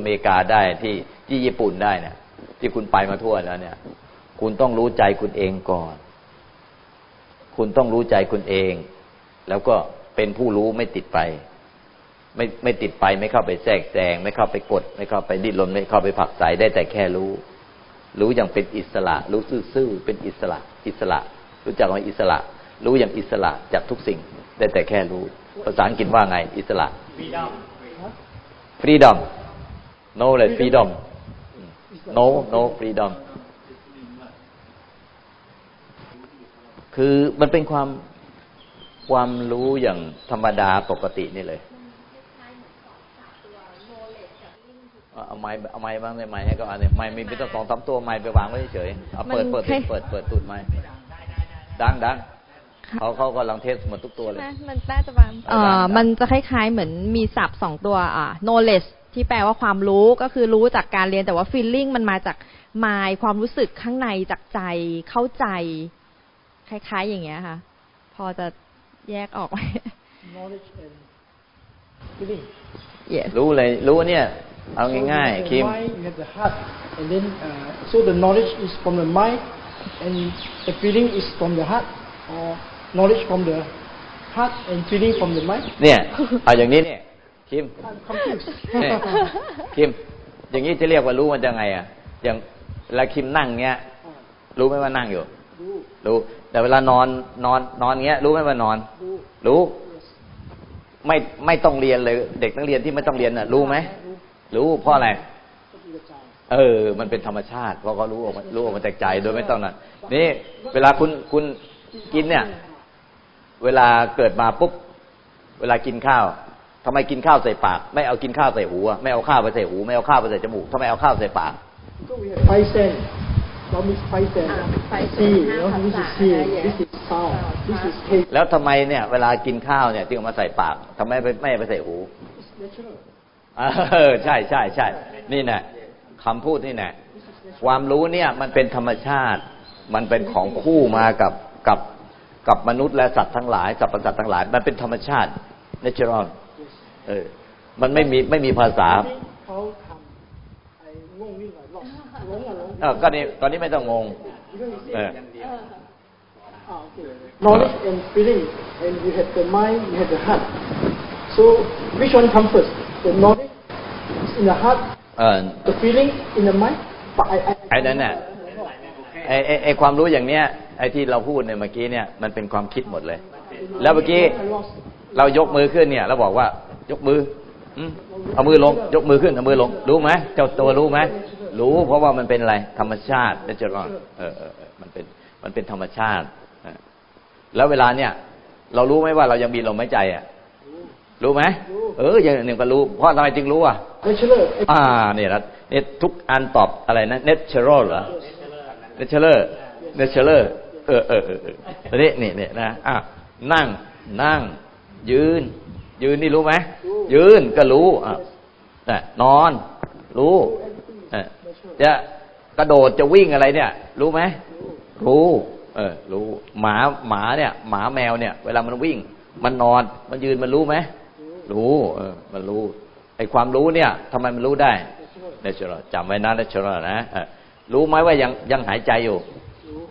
อเมริกาได้ที่ที่ญี่ปุ่นได้เนี่ยที่คุณไปมาทั่วแล้วเนี่ย คุณต้องรู้ใจคุณเองก่อน คุณต้องรู้ใจคุณเอง แล้วก็เป็นผู้รู้ไม่ติดไป ไม่ไม่ติดไปไม่เข้าไปแทรกแซงไม่เข้าไปกด ไม่เข้าไปดิ้นรนไม่เข้าไปผักใสได้แต่แค่รู้ รู้อย่างเป็นอิสระ รู้ซื่อๆเป็นอิสระ อิสระ รู้จักว่าอิสระ รู้อย่างอิสระจากทุกสิ่ง ได้แต่แค่รู้ ภาษาอังกฤษว่าไง อิสระ freedom no เลย freedom no no freedom คือมันเป็นความความรู้อย่างธรรมดาปกตินี่เลยเอาไม้เอาไม้บ้างได้ไหมให้ก็อันนี้ไม้มีเป็นต้องสองสามตัวไม้ไปวางไว้เฉยเอาเปิดเปิดเปิดเปิดตูดไม้ดังดังเขาเขากำลังเทสหมดทุกตัวเลยมันน่าจะบางเอ่อมันจะคล้ายๆเหมือนมีศัพท์สองตัวอ่า knowledge ที่แปลว่าความรู้ก็คือรู้จากการเรียนแต่ว่า feeling มันมาจากมายความรู้สึกข้างในจากใจเข้าใจ คล้าย ๆ อย่างเงี้ยค่ะ พอจะแยกออกไหม knowledge and feeling yes รู้เลยรู้เนี่ย เอาง่ายๆคิม you have the heart and then uh, so the knowledge is from the mind and the feeling is from the heart or knowledge from the heart and feeling from the mind เนี่ยเอาอย่างนี้เนี่ย คิมคิม อย่างนี้จะเรียกว่ารู้มันจะไงอะ อย่างเวลาคิมนั่งเงี้ย รู้ไหมว่านั่งอยู่ รู้ แต่เวลานอนนอนนอนเงี้ย รู้ไหมว่านอน รู้ ไม่ไม่ต้องเรียนเลย เด็กนักเรียนที่ไม่ต้องเรียนน่ะ รู้ไหม รู้เพราะอะไรเออ มันเป็นธรรมชาติ เพราะเขารู้ออกมารู้ออกมาจากใจโดยไม่ต้องนั่นนี่ เวลาคุณคุณกินเนี่ย เวลาเกิดมาปุ๊บ เวลากินข้าว ทำไมกินข้าวใส่ปาก ไม่เอากินข้าวใส่หูไม่เอาข้าวไปใส่หู ไม่เอาข้าวไปใส่จมูกทำไมเอาข้าวใส่ปากไฟเซนเรามีไฟเซนซีแล้วนี่คือซีนี่คือซาวนี่คือเทแล้วทำไมเนี่ยเวลากินข้าวเนี่ยจึงเอามาใส่ปากทำไมไม่ไปใส่หูเออใช่ใช่ใช่นี่แน่คำพูดนี่แน่ความรู้เนี่ยมันเป็นธรรมชาติ มันเป็นของคู่มากับกับกับมนุษย์และสัตว์ทั้งหลายสัตว์ประสาททั้งหลาย มันเป็นธรรมชาติ natural เออ มันไม่มีไม่มีภาษาเขาทำไอ้งงนิดหน่อยหรอกงงอะงเออก็นี่ตอนนี้ไม่ต้องงงเออ knowledge and feeling and you have the mind you have the heart so which one comes first the knowledge in the heart the feeling in the mind ไอ้นั่นน่ะไอ้ไอ้ไอ้ความรู้อย่างเนี้ยไอ้ที่เราพูดเนี่ยเมื่อกี้เนี่ยมันเป็นความคิดหมดเลย แล้วเมื่อกี้เรายกมือขึ้นเนี่ยเราบอกว่า ยกมือเอามือลง ยกมือขึ้นเอามือลง รู้ไหมเจ้าตัวรู้ไหมรู้เพราะว่ามันเป็นอะไร ธรรมชาตินั่นจะรอดเออเออมันเป็นมันเป็นธรรมชาติแล้วเวลาเนี่ย เรารู้ไหมว่าเรายังมีลมหายใจอะรู้ไหมเอออย่างหนึ่งก็รู้ เพราะทำไมจึงรู้อะอ่าเนี่ยนะเนี่ยทุกอันตอบอะไรนะ natural เหรอ natural natural เออเออเออตอนนี้นี่เนี่ยนะอะนั่งนั่ง ยืน ยืนนี่รู้ไหมยืนก็รู้อะนอน รู้จะกระโดดจะวิ่งอะไรเนี่ย รู้ไหมรู้ เออ รู้ หมาหมาเนี่ย หมาแมวเนี่ย เวลามันวิ่ง มันนอน มันยืนมันรู้ไหมรู้ เออ มันรู้ไอความรู้เนี่ยทำไมมันรู้ได้ nature จำไว้นะ nature นะรู้ไหมว่ายังยังหายใจอยู่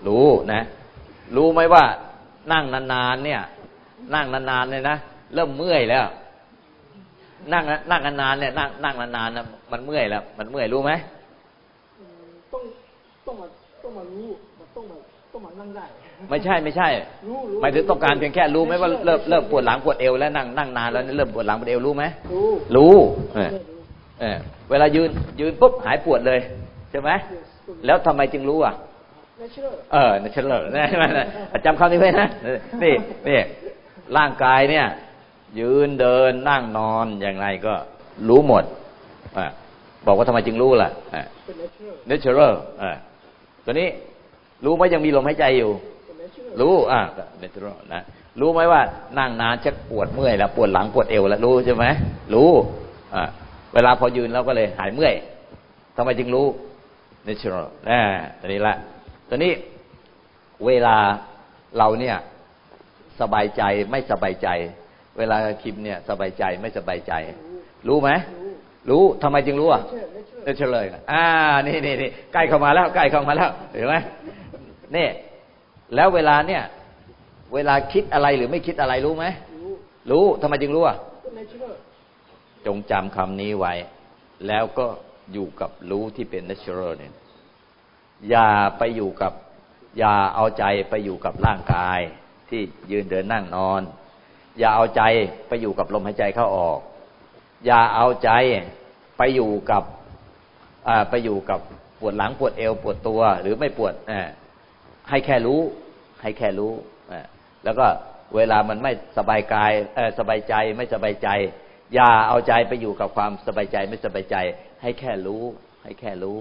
รู้นะ รู้ไหมว่านั่งนานๆเนี่ย นั่งนานๆเนี่ยนะ เริ่มเมื่อยแล้ว นั่งนั่งนานเนี่ยนั่งนั่งนานๆนะมันเมื่อยแล้ว มันเมื่อยรู้ไหมต้องต้องมาต้องมารู้ต้องมาต้องมานั่งได้ ไม่ใช่ไม่ใช่หมายถึงต้องการเพียงแค่รู้ไหมว่าเริ่มเริ่มปวดหลังปวดเอวแล้วนั่งนั่งนานแล้วเริ่มปวดหลังปวดเอวรู้ไหมรู้รู้เออเออเวลายืนยืนปุ๊บหายปวดเลยใช่ไหมแล้วทำไมจึงรู้อะเออเนเชอร์นะจำคำนี้ไว้นะนี่นี่ร่างกายเนี่ย ยืนเดินนั่งนอนอย่างไรก็รู้หมดอบอกว่าทำไมจึงรู้ล่ะเนเชอรัลตัวนี้รู้ไหมยังมีลมหายใจอยู่ รู้อ่าเนเชอรัลนะรู้ไหมว่านั่งนานชักปวดเมื่อยแล้วปวดหลังปวดเอวแล้วรู้ใช่ไหมรู้อ่าเวลาพอยืนแล้วก็เลยหายเมื่อยทำไมจึงรู้เนเชอรัลนะตัวนี้ละตัวนี้เวลาเราเนี่ยสบายใจไม่สบายใจ เวลาคิมเนี่ยสบายใจไม่สบายใจ รู้ไหมรู้ทำไมจึงรู้อะเออเฉลยนะอ่านี่นี่นี่ใกล้เข้ามาแล้วใกล้เข้ามาแล้วเห็นไหมนี่แล้วเวลาเนี่ย เวลาคิดอะไรหรือไม่คิดอะไรรู้ไหมรู้ทำไมจึงรู้อะจงจำคำนี้ไว้ แล้วก็อยู่กับรู้ที่เป็น natural เนี่ยอย่าไปอยู่กับ อย่าเอาใจไปอยู่กับร่างกาย ที่ยืนเดินนั่งนอน อย่าเอาใจไปอยู่กับลมหายใจเข้าออก อย่าเอาใจไปอยู่กับไปอยู่กับปวดหลังปวดเอวปวดตัว หรือไม่ปวดให้แค่รู้ ให้แค่รู้แล้วก็เวลามันไม่สบายกายสบายใจไม่สบายใจ อย่าเอาใจไปอยู่กับความสบายใจไม่สบายใจ ให้แค่รู้ ให้แค่รู้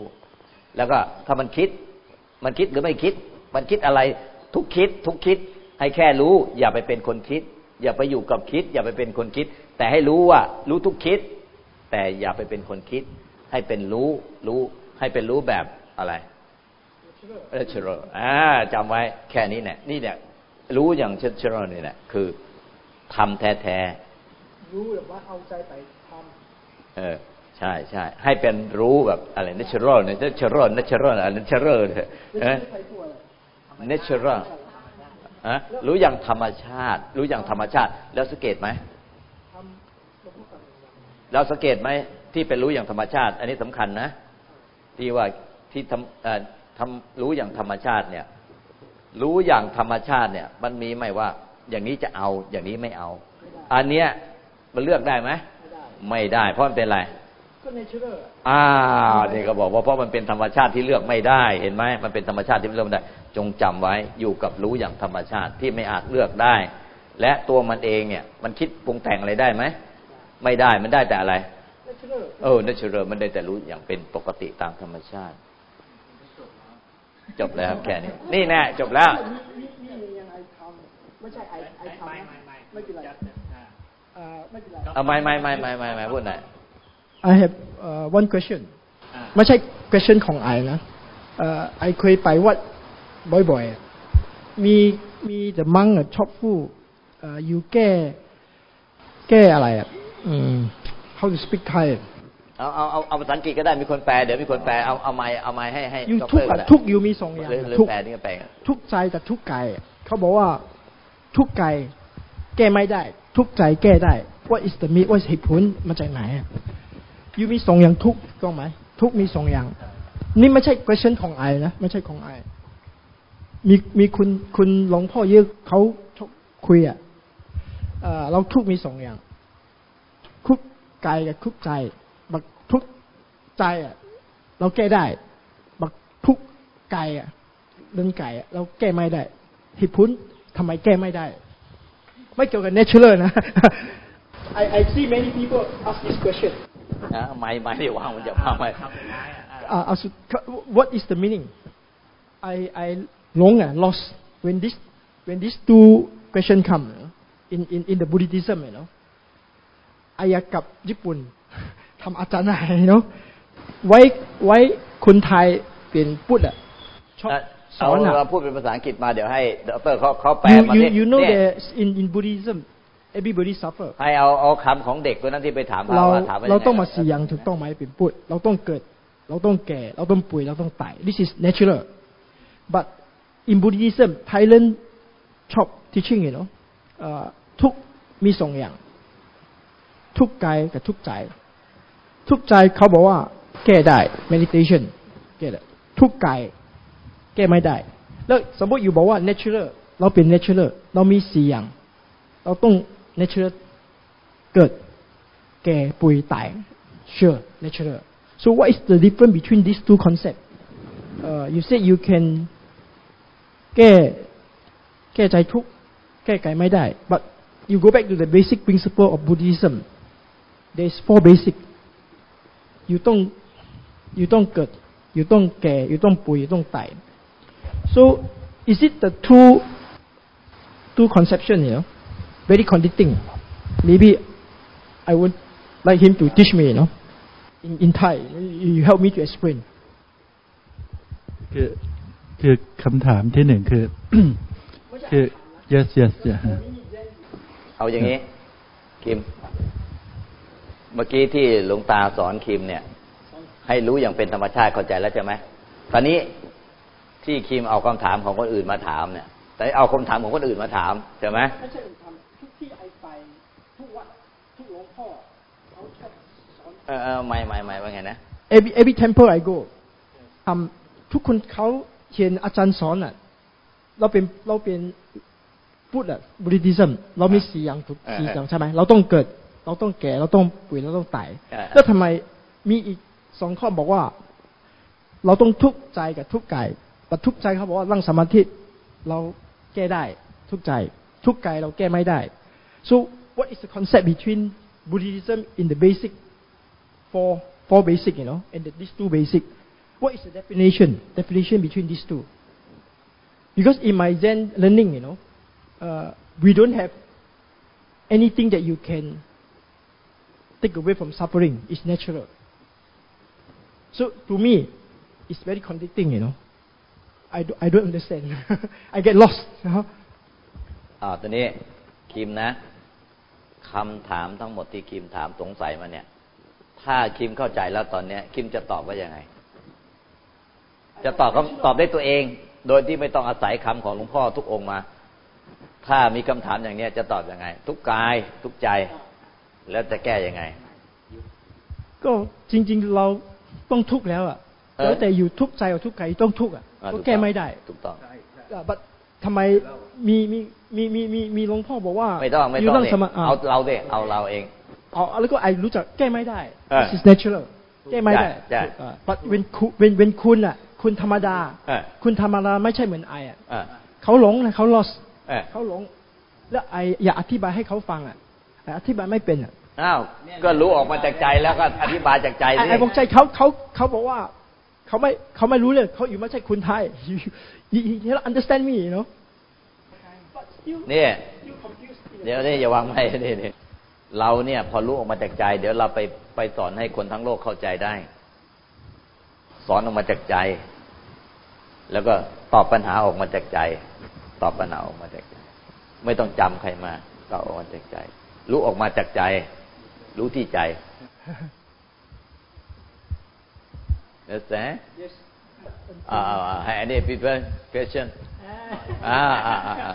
แล้วก็ถ้ามันคิด มันคิดหรือไม่คิด มันคิดอะไร ทุกคิด ทุกคิด ให้แค่รู้ อย่าไปเป็นคนคิด อย่าไปอยู่กับคิด อย่าไปเป็นคนคิด แต่ให้รู้ว่า รู้ทุกคิด แต่อย่าไปเป็นคนคิด ให้เป็นรู้รู้ ให้เป็นรู้แบบอะไรเออเชโรอ่าจำไว้แค่นี้เนี่ยนี่เนี่ยรู้อย่างเชโรนี่แหละคือทำแท้ๆรู้แบบว่าเอาใจไปทเออใช่ใช่ให้เป็นรู้แบบอะไร natural เนี่ย natural natural อะไร natural เนี่ยำเออใครพูดอะไร natural อะรู้อย่างธรรมชาติ รู้อย่างธรรมชาติ แล้วสังเกตไหมทำตัวพูดกับอย่างเราสังเกตไหมที่เป็นรู้อย่างธรรมชาติ อันนี้สำคัญนะที่ว่าที่ทำเอ่อทำรู้อย่างธรรมชาติเนี่ย รู้อย่างธรรมชาติเนี่ย มันมีไหมว่าอย่างนี้จะเอาอย่างนี้ไม่เอา อันเนี้ยมันเลือกได้ไหมไม่ได้ไม่ได้เพราะมันเป็นอะไรก็ natural อะอ้าวนี่ก็บอกว่าเพราะมันเป็นธรรมชาติที่เลือกไม่ได้ เห็นไหมมันเป็นธรรมชาติที่เลือกไม่ได้ จงจำไว้อยู่กับรู้อย่างธรรมชาติที่ไม่อาจเลือกได้ และตัวมันเองเนี่ย มันคิดปรุงแต่งอะไรได้ไหมไม่ได้มันได้แต่อะไร natural เออ natural มันได้แต่รู้อย่างเป็นปกติตามธรรมชาติ จบแล้วแค่นี้ นี่แน่จบแล้วนี่นี่นี่ยังไอทำไม่ใช่ไอไอทำนะไม่เป็นไรอ่าไม่เป็นไรเอาไม่ไม่ไม่ไม่ไม่ไม่พูดหน่อย I have uh, one question ไม่ใช่ question ของไอนะเอ่อไอเคยไปวัด บ่อยๆอะมีมีแต่มังอะชอบพูดเอ่ออยู่แก้ แก้อะไรอะ อืม how to speak Thai เอาเอาเอาเอาภาษาอังกฤษก็ได้มีคนแปลเดี๋ยวมีคนแปลเอาเอาไม้เอาไม้ให้ให้อยู่ดทุกรข์ได้อะทุกข์อยู่มีสองอย่างหรือหรือทุกข์แปลนี่ก็แปลกันทุกข์ใจกับทุกข์กายอะเขาบอกว่าทุกข์กายแก้ไม่ได้ ทุกข์ใจแก้ได้ what is the me what is เหตุผลมาจากไหนอะอยู่มีสองอย่างทุกข์ถูกต้องไหมทุกข์มีสองอย่าง นี่ไม่ใช่ question ของไอนะไม่ใช่ของไอ มีมีคุณคุณหลวงพ่อเยอะเขาชอบคุยอะเอ่อเราทุกข์มีสองอย่าง ทุกข์กายกับทุกข์ใจบักทุกข์ใจอะ เราแก้ได้บักทุกข์กายอะเรื่องกายอะเราแก้ไม่ได้เหตุผลทำไมแก้ไม่ได้ ไม่เกี่ยวกับ natural นะ I I see many people ask this question นะไม้ไม้ที่วางมันจะวางไว้ uh, as what is the meaning? I I long uh, lost when this when these two question come you know, in in in the Buddhism you know อายากกลับญี่ปุ่นทำอาจารย์ไหนเนาะไว้ไว้คนไทยเป็นพุทธอะชอบสเอาอนอะเราพูดเป็นภาษาอังกฤษมาเดี๋ยวให้ดรเขาเขาแปล you มา you เนี่ย you know เนี่ย that in in Buddhism everybody suffer ให้เอาเอาคำของเด็กคนนั้นที่ไปถามเราว่าถามว่เรายังไงต้องมาเสี่ยงถูกต้องไหมเป็นพุทธเราต้องเกิด เราต้องแก่ เราต้องป่วยเราต้องตาย this is natural but in Buddhism Thailand ชอบ teaching you know ทุกมีสองอย่าง ทุกกายกับทุกใจ ทุกใจเขาบอกว่า แก้ได้ meditation แก้ได้ทุกกายแก้ไม่ได้ แล้วสมมติอยู่บอกว่า natural เราเป็น natural เรามีสี่อย่าง เราต้อง natural เกิด แก่ป่วยตาย sure natural so what is the difference between these two concepts uh, you said you can แก้แก้ใจทุกข์แก้ไขไม่ได้ but you go back to the basic principle of Buddhism there is four basic you ต้อง you ต้องเกิด you ต้องแก่ you ต้องป่วย you ต้องตาย so is it the two two conception you know very contradicting maybe I would like him to teach me, you know, in, in Thai. You you help me to explain. คือ คือคำถามที่หนึ่งคือ คือ yes yes yes เอาอย่างนี้ คิม เมื่อกี้ที่หลวงตาสอนคิมเนี่ย ให้รู้อย่างเป็นธรรมชาติเข้าใจแล้วใช่ไหมตอนนี้ที่คิมเอาคำถามของคนอื่นมาถามเนี่ยแต่เอาคำถามของคนอื่นมาถามใช่ไหมไม่ใช่ทำทุกที่ไอไปทุกวัดทุกหลวงพ่อเขาชอบสอนเออเออไม่ไม่ไม่ว่าไงนะ every every temple I go ทำทุกคนเขา เขียนอาจารย์สอนอะเราเป็นเราเป็นพูดอะบุริดิซึมเรามีสี่อย่างถูกเออสี่อย่างใช่ไหมเราต้องเกิด เราต้องแก่เราต้องป่วยเราต้องตายเออแล้วทำไมมีอีกสองข้อบอกว่า เราต้องทุกข์ใจกับทุกข์กายแต่ทุกข์ใจเขาบอกว่าร่างสมาธิเราแก้ได้ทุกข์ใจ ทุกข์กายเราแก้ไม่ได้ so what is the concept between Buddhism in the basic four four basic you know and the, these two basic what is the definition definition between these two because in my Zen learning you know uh, we don't have anything that you can take away from suffering it's natural. So to me, it's very contradicting, you know. I, do, I don't understand. I get lost. อ่าตอนนี้คิมนะคำถามทั้งหมดที่คิมถามสงสัยมาเนี่ย ถ้าคิมเข้าใจแล้วตอนเนี้ย คิมจะตอบว่ายังไง จะตอบก็ตอบได้ตัวเอง โดยที่ไม่ต้องอาศัยคำของหลวงพ่อทุกองค์มา ถ้ามีคำถามอย่างเนี้ยจะตอบยังไง ทุกกายทุกใจ แล้วจะแก้ยังไง ก็จริง ๆ เราต้องทุกข์แล้วอะเออแล้วแต่อยู่ทุกข์ใจกับทุกข์กายต้องทุกข์อะอ่าก็ถูแก้ต้องไม่ได้ถูกต้องอะ but ทำไมมีมีมีมีมีมีหลวงพ่อบอกว่าไม่ต้องไม่ยู่ต้องนั่งดิสมาเอาเราเดเอาเราเองเอาแล้วก็ไอรู้จักแก้ไม่ได้เออ this is natural แก้ไม่ได้ใช่อะ but when คุณเป็นเป็นคุณอะ คุณธรรมดาเออคุณธรรมดาไม่ใช่เหมือนไออะเออเขาหลงนะเขา lost เออเขาหลง แล้วไออยากอธิบายให้เขาฟังอะไออธิบายไม่เป็นอะอ้าวก็รู้ออกมาจากใจแล้วก็อธิบายจากใจไอสิไอบอกใจเขาเขาเขาบอกว่าเขาไม่เขาไม่รู้เลยเขาอยู่ไม่ใช่คุณไทย you you you don't understand me you know but still นี่ still confused เดี๋ยวนี่อย่าวางไว้นี่นี่เราเนี่ย พอรู้ออกมาจากใจ เดี๋ยวเราไปไปสอนให้คนทั้งโลกเข้าใจได้ สอนออกมาจากใจ แล้วก็ตอบปัญหาออกมาจากใจ ตอบปัญหาออกมาจากใจ ไม่ต้องจำใครมาตอบออกมาจากใจ รู้ออกมาจากใจ รู้ที่ใจเออแส yes อ่าให้อันนี้ people question อ่าอ่าอ่า